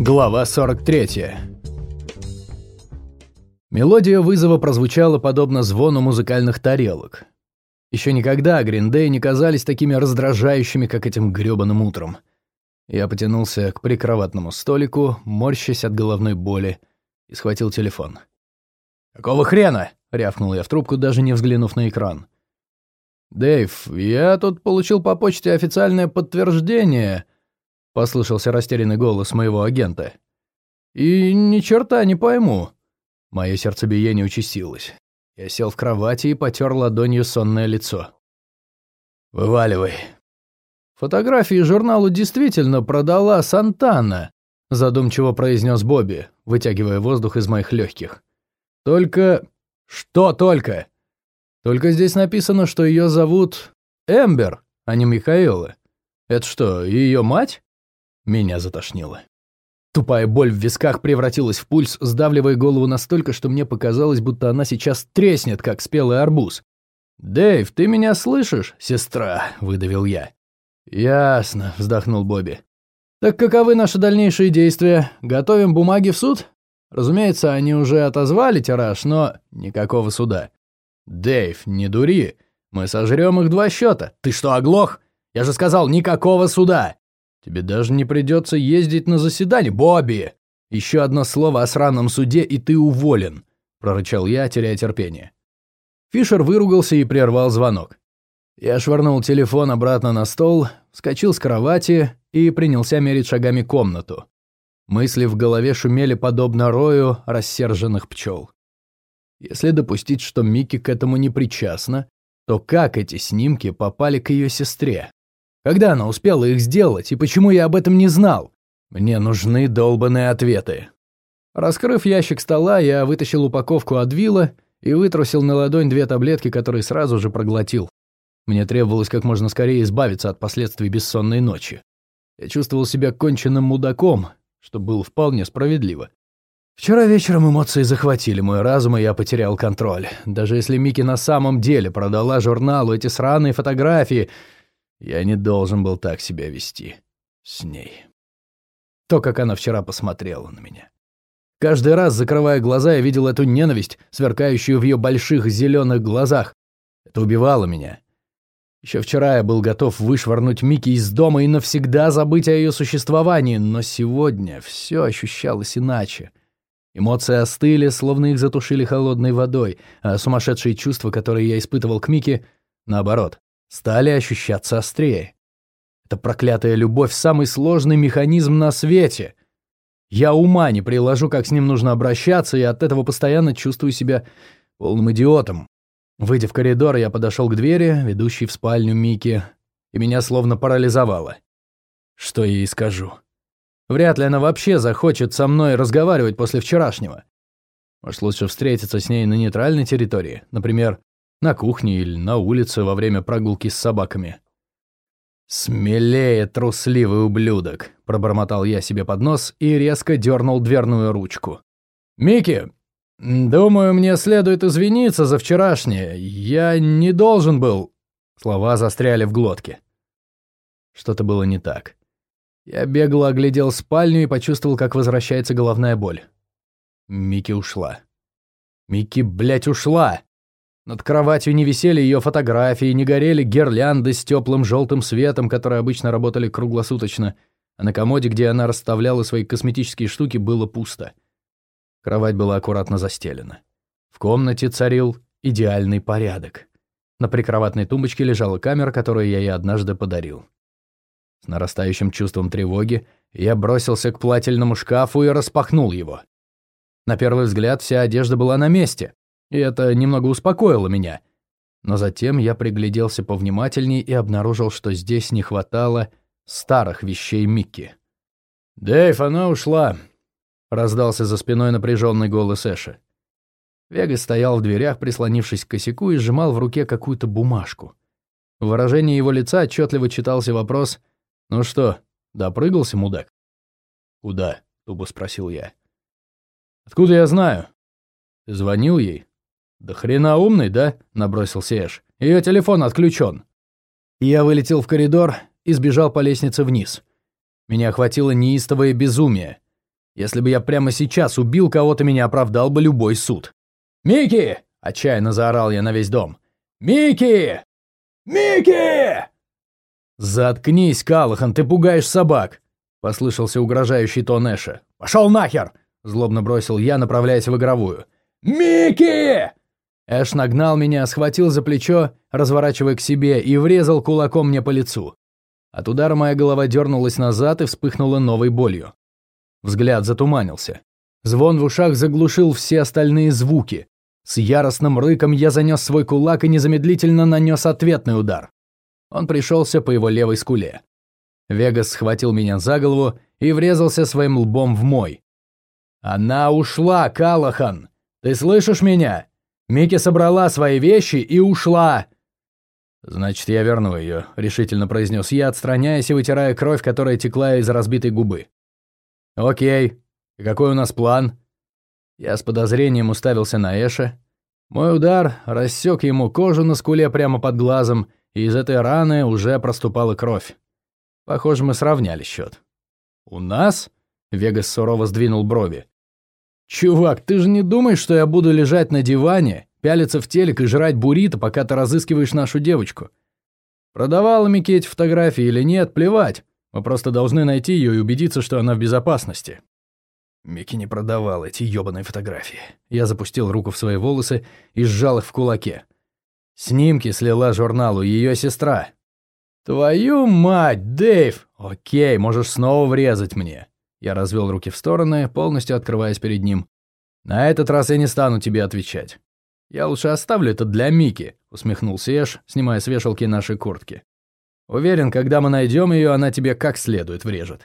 Глава 43. Мелодия вызова прозвучала подобно звону музыкальных тарелок. Еще никогда Гриндей не казались такими раздражающими, как этим грёбаным утром. Я потянулся к прикроватному столику, морщась от головной боли, и схватил телефон. «Какого хрена?» — рявкнул я в трубку, даже не взглянув на экран. «Дэйв, я тут получил по почте официальное подтверждение», — послышался растерянный голос моего агента. «И ни черта не пойму». Мое сердцебиение участилось. Я сел в кровати и потер ладонью сонное лицо. «Вываливай». «Фотографии журналу действительно продала Сантана», — задумчиво произнес Бобби, вытягивая воздух из моих легких. «Только...» «Что только?» «Только здесь написано, что ее зовут Эмбер, а не Михаэла. Это что, ее мать?» Меня затошнило. Тупая боль в висках превратилась в пульс, сдавливая голову настолько, что мне показалось, будто она сейчас треснет, как спелый арбуз. «Дэйв, ты меня слышишь, сестра?» – выдавил я. «Ясно», – вздохнул Бобби. «Так каковы наши дальнейшие действия? Готовим бумаги в суд?» Разумеется, они уже отозвали тираж, но никакого суда. «Дэйв, не дури. Мы сожрем их два счета. Ты что, оглох? Я же сказал, никакого суда!» Тебе даже не придется ездить на заседание, Бобби! Еще одно слово о сраном суде, и ты уволен!» – прорычал я, теряя терпение. Фишер выругался и прервал звонок. Я швырнул телефон обратно на стол, вскочил с кровати и принялся мерить шагами комнату. Мысли в голове шумели подобно рою рассерженных пчел. Если допустить, что Микки к этому не причастна, то как эти снимки попали к ее сестре? Когда она успела их сделать, и почему я об этом не знал? Мне нужны долбанные ответы. Раскрыв ящик стола, я вытащил упаковку Адвила и вытрусил на ладонь две таблетки, которые сразу же проглотил. Мне требовалось как можно скорее избавиться от последствий бессонной ночи. Я чувствовал себя конченным мудаком, что было вполне справедливо. Вчера вечером эмоции захватили мой разум, и я потерял контроль. Даже если Микки на самом деле продала журналу эти сраные фотографии, я не должен был так себя вести с ней. То, как она вчера посмотрела на меня. Каждый раз, закрывая глаза, я видел эту ненависть, сверкающую в ее больших зеленых глазах. Это убивало меня. Еще вчера я был готов вышвырнуть Микки из дома и навсегда забыть о ее существовании, но сегодня все ощущалось иначе. Эмоции остыли, словно их затушили холодной водой, а сумасшедшие чувства, которые я испытывал к Микки, наоборот, стали ощущаться острее. Это проклятая любовь – самый сложный механизм на свете. Я ума не приложу, как с ним нужно обращаться, и от этого постоянно чувствую себя полным идиотом. Выйдя в коридор, я подошел к двери, ведущей в спальню Мики, и меня словно парализовало. Что я ей скажу? Вряд ли она вообще захочет со мной разговаривать после вчерашнего. Может, лучше встретиться с ней на нейтральной территории, например, на кухне или на улице во время прогулки с собаками. «Смелее, трусливый ублюдок!» – пробормотал я себе под нос и резко дернул дверную ручку. «Микки, думаю, мне следует извиниться за вчерашнее. Я не должен был...» Слова застряли в глотке. Что-то было не так. Я бегло оглядел спальню и почувствовал, как возвращается головная боль. Микки ушла. Микки, блядь, ушла! Над кроватью не висели ее фотографии, не горели гирлянды с теплым желтым светом, которые обычно работали круглосуточно, а на комоде, где она расставляла свои косметические штуки, было пусто. Кровать была аккуратно застелена. В комнате царил идеальный порядок. На прикроватной тумбочке лежала камера, которую я ей однажды подарил. С нарастающим чувством тревоги я бросился к плательному шкафу и распахнул его. На первый взгляд вся одежда была на месте, и это немного успокоило меня. Но затем я пригляделся повнимательней и обнаружил, что здесь не хватало старых вещей Микки. «Дэйв, она ушла», — раздался за спиной напряженный голос Эша. Вега стоял в дверях, прислонившись к косяку, и сжимал в руке какую-то бумажку. В выражении его лица отчетливо читался вопрос «Ну что, допрыгался, мудак?» «Куда?» — тупо спросил я. «Откуда я знаю?» «Ты звонил ей?» «Да хрена умный, да?» — набросился Эш. «Ее телефон отключен». Я вылетел в коридор и сбежал по лестнице вниз. Меня охватило неистовое безумие. Если бы я прямо сейчас убил кого-то, меня оправдал бы любой суд. «Микки!» — отчаянно заорал я на весь дом. «Микки! Микки!» «Заткнись, Калахан, ты пугаешь собак!» — послышался угрожающий тон Эша. «Пошел нахер!» — злобно бросил я, направляясь в игровую. «Микки!» Эш нагнал меня, схватил за плечо, разворачивая к себе, и врезал кулаком мне по лицу. От удара моя голова дернулась назад и вспыхнула новой болью. Взгляд затуманился. Звон в ушах заглушил все остальные звуки. С яростным рыком я занес свой кулак и незамедлительно нанес ответный удар. Он пришелся по его левой скуле. Вегас схватил меня за голову и врезался своим лбом в мой. «Она ушла, Калахан! Ты слышишь меня? Микки собрала свои вещи и ушла!» «Значит, я верну ее», — решительно произнес я, отстраняясь и вытирая кровь, которая текла из разбитой губы. «Окей. И какой у нас план?» Я с подозрением уставился на Эша. Мой удар рассек ему кожу на скуле прямо под глазом, и из этой раны уже проступала кровь. Похоже, мы сравняли счет. «У нас?» — Вегас сурово сдвинул брови. «Чувак, ты же не думаешь, что я буду лежать на диване, пялиться в телек и жрать буррито, пока ты разыскиваешь нашу девочку? Продавала эти фотографии или нет, плевать. Мы просто должны найти ее и убедиться, что она в безопасности». Микки не продавал эти ёбаные фотографии. Я запустил руку в свои волосы и сжал их в кулаке. Снимки слила журналу ее сестра. «Твою мать, Дэйв! Окей, можешь снова врезать мне». Я развел руки в стороны, полностью открываясь перед ним. «На этот раз я не стану тебе отвечать. Я лучше оставлю это для Мики», — усмехнулся Эш, снимая с вешалки наши куртки. Уверен, когда мы найдем ее, она тебе как следует врежет.